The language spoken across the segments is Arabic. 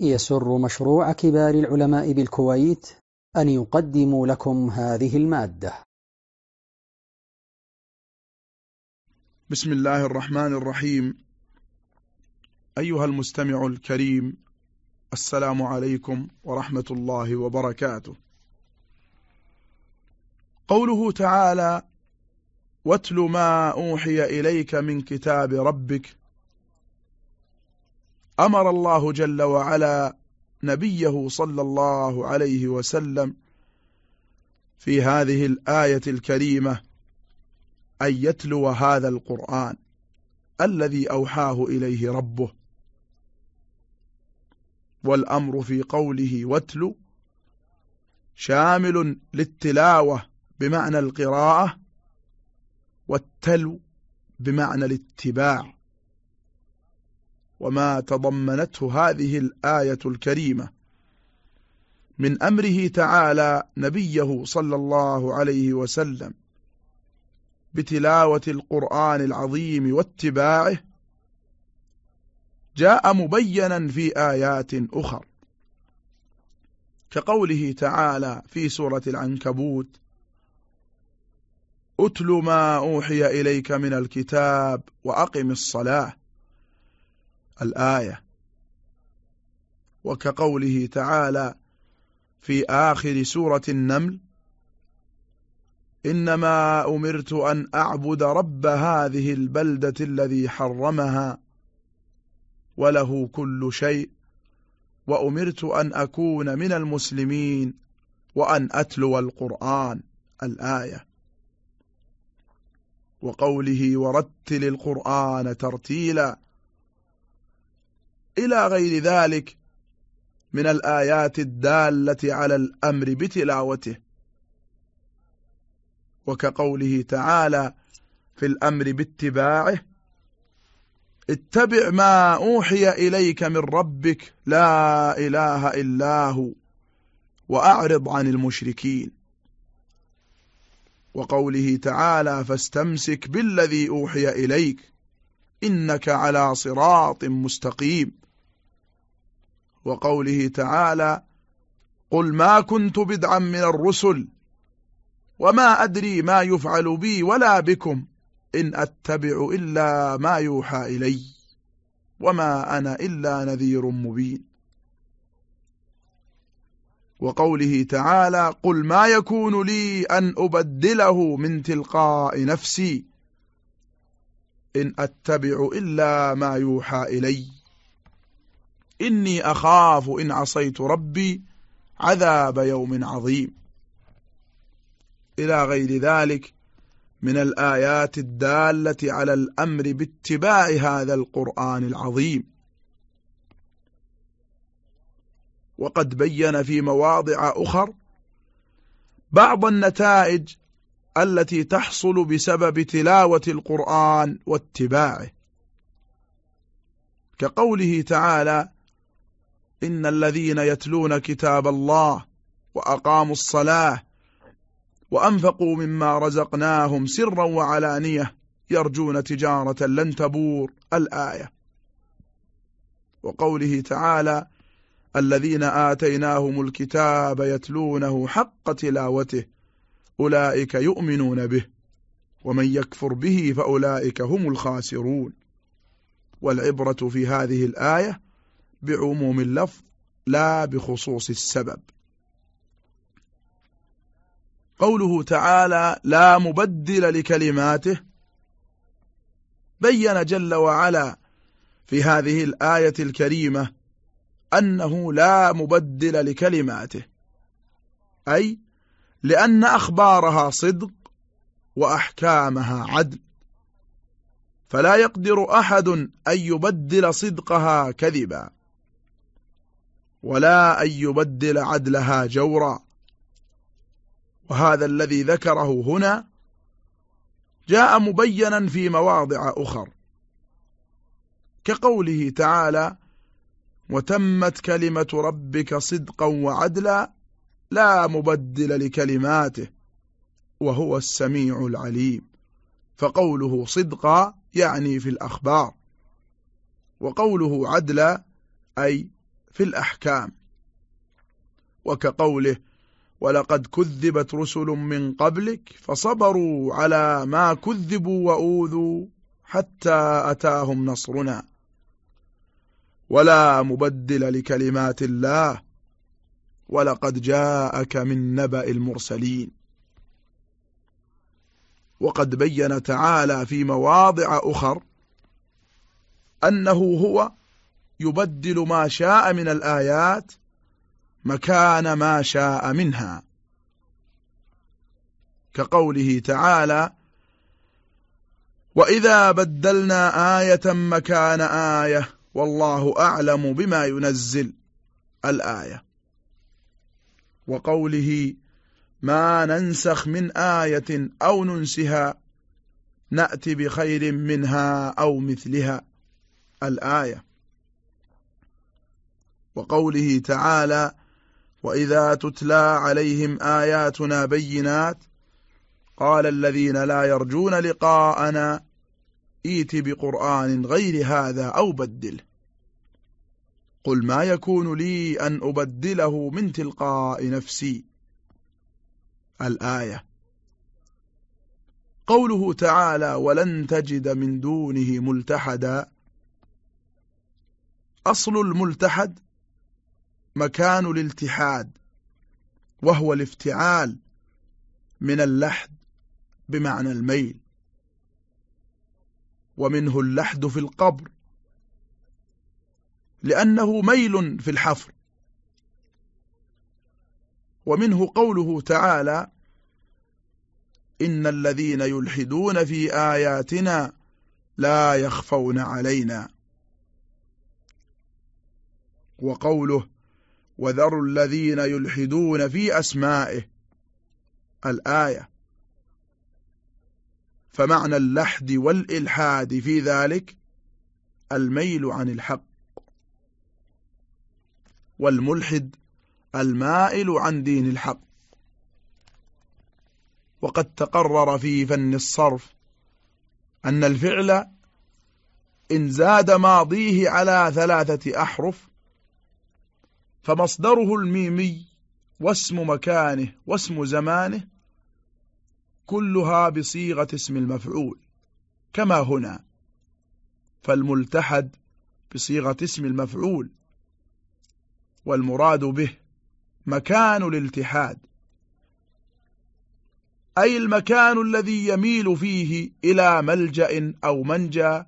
يسر مشروع كبار العلماء بالكويت أن يقدم لكم هذه المادة. بسم الله الرحمن الرحيم. أيها المستمع الكريم السلام عليكم ورحمة الله وبركاته. قوله تعالى واتل ما أوحي إليك من كتاب ربك أمر الله جل وعلا نبيه صلى الله عليه وسلم في هذه الآية الكريمة أن يتلو هذا القرآن الذي أوحاه إليه ربه. والأمر في قوله واتلو شامل للتلاوة بمعنى القراءة والتلو بمعنى الاتباع. وما تضمنته هذه الآية الكريمة من أمره تعالى نبيه صلى الله عليه وسلم بتلاوة القرآن العظيم واتباعه جاء مبينا في آيات أخر كقوله تعالى في سورة العنكبوت أتل ما أوحي إليك من الكتاب وأقم الصلاة الآية. وكقوله تعالى في آخر سورة النمل إنما أمرت أن أعبد رب هذه البلدة الذي حرمها وله كل شيء وأمرت أن أكون من المسلمين وأن أتلو القرآن الآية. وقوله ورتل القرآن ترتيلا إلى غير ذلك من الآيات الدالة على الأمر بتلاوته. وكقوله تعالى في الأمر باتباعه اتبع ما أوحي إليك من ربك لا إله إلا هو وأعرض عن المشركين. وقوله تعالى فاستمسك بالذي أوحي إليك إنك على صراط مستقيم. وقوله تعالى قل ما كنت بدعا من الرسل وما أدري ما يفعل بي ولا بكم إن أتبع إلا ما يوحى إلي وما أنا إلا نذير مبين. وقوله تعالى قل ما يكون لي أن أبدله من تلقاء نفسي إن أتبع إلا ما يوحى إلي. إني أخاف إن عصيت ربي عذاب يوم عظيم. إلى غير ذلك من الآيات الدالة على الأمر باتباع هذا القرآن العظيم. وقد بين في مواضع أخر بعض النتائج التي تحصل بسبب تلاوة القرآن واتباعه. كقوله تعالى إن الذين يتلون كتاب الله وأقاموا الصلاة وأنفقوا مما رزقناهم سرا وعلانية يرجون تجارة لن تبور الآية. وقوله تعالى الذين آتيناهم الكتاب يتلونه حق تلاوته أولئك يؤمنون به ومن يكفر به فأولئك هم الخاسرون. والعبرة في هذه الآية بعموم اللفظ لا بخصوص السبب. قوله تعالى لا مبدل لكلماته. بين جل وعلا في هذه الآية الكريمة أنه لا مبدل لكلماته أي لأن أخبارها صدق وأحكامها عدل. فلا يقدر أحد أن يبدل صدقها كذبا. ولا أن يبدل عدلها جورا. وهذا الذي ذكره هنا جاء مبينا في مواضع أخر. كقوله تعالى وتمت كلمة ربك صدقا وعدلا لا مبدل لكلماته وهو السميع العليم. فقوله صدقا يعني في الأخبار. وقوله عدلا أي في الأحكام. وكقوله ولقد كذبت رسل من قبلك فصبروا على ما كذبوا وأوذوا حتى أتاهم نصرنا. ولا مبدل لكلمات الله ولقد جاءك من نبأ المرسلين. وقد بين تعالى في مواضع أخر أنه هو يبدل ما شاء من الآيات مكان ما شاء منها. كقوله تعالى وإذا بدلنا آية مكان آية والله أعلم بما ينزل الآية. وقوله ما ننسخ من آية أو ننسها نأتي بخير منها أو مثلها الآية. وقوله تعالى وإذا تتلى عليهم آياتنا بينات قال الذين لا يرجون لقاءنا ائت بقرآن غير هذا أو بدله قل ما يكون لي أن أبدله من تلقاء نفسي؟ الآية. قوله تعالى ولن تجد من دونه ملتحدا. أصل الملتحد مكان الالتحاد وهو الافتعال من اللحد بمعنى الميل. ومنه اللحد في القبر لأنه ميل في الحفر. ومنه قوله تعالى إن الذين يلحدون في آياتنا لا يخفون علينا. وقوله وذروا الذين يلحدون في أسمائه. الآية. فمعنى اللحد والإلحاد في ذلك الميل عن الحق. والملحد المائل عن دين الحق. وقد تقرر في فن الصرف أن الفعل إن زاد ماضيه على ثلاثة أحرف فمصدره الميمي واسم مكانه واسم زمانه كلها بصيغة اسم المفعول كما هنا. فالملتحد بصيغة اسم المفعول والمراد به مكان الالتحاد. أي المكان الذي يميل فيه إلى ملجأ أو منجى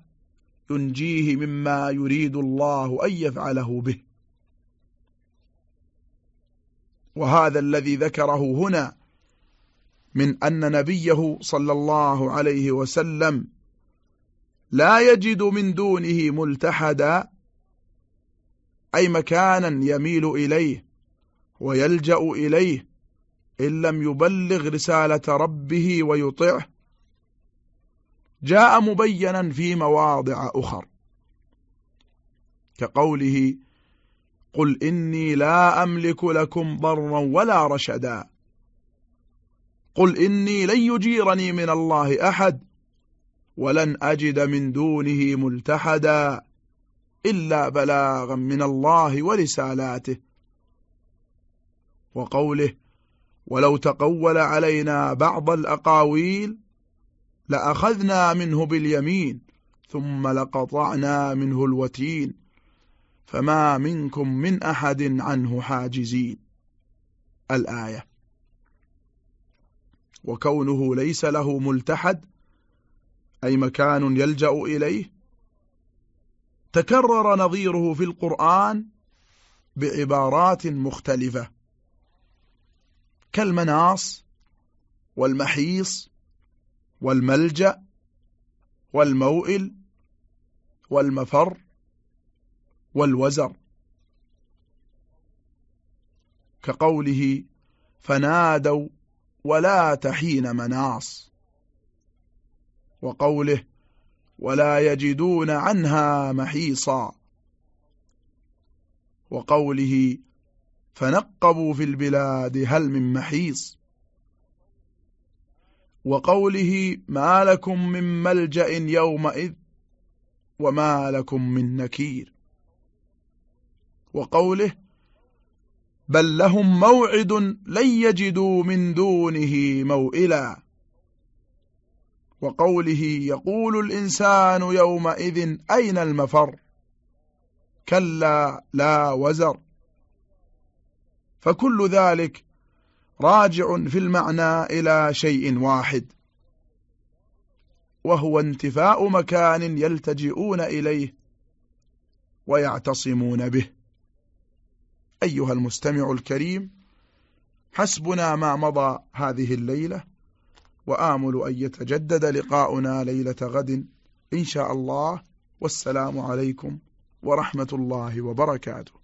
ينجيه مما يريد الله أن يفعله به. وهذا الذي ذكره هنا من أن نبيه صلى الله عليه وسلم لا يجد من دونه ملتحدا أي مكانا يميل إليه ويلجأ إليه إن لم يبلغ رسالة ربه ويطعه. جاء مبينا في مواضع أخر كقوله قل إني لا أملك لكم ضرا ولا رشدا. قل إني لن يجيرني من الله أحد ولن أجد من دونه ملتحدا إلا بلاغا من الله ورسالاته. وقوله ولو تقول علينا بعض الأقاويل لأخذنا منه باليمين ثم لقطعنا منه الوتين. فما منكم من أحد عنه حاجزين. الآية. وكونه ليس له ملتحد أي مكان يلجأ إليه تكرر نظيره في القرآن بعبارات مختلفة. كالمناص والمحيص والملجأ والموئل والمفر والوزر. كقوله فنادوا ولا تحين مناص. وقوله ولا يجدون عنها محيصا. وقوله فنقبوا في البلاد هل من محيص. وقوله ما لكم من ملجأ يومئذ وما لكم من نكير. وقوله بل لهم موعد لن يجدوا من دونه موئلا. وقوله يقول الإنسان يومئذ أين المفر؟ كلا لا وزر. فكل ذلك راجع في المعنى إلى شيء واحد. وهو انتفاء مكان يلتجئون إليه ويعتصمون به. أيها المستمع الكريم حسبنا ما مضى هذه الليلة وآمل أن يتجدد لقاؤنا ليلة غد إن شاء الله والسلام عليكم ورحمة الله وبركاته.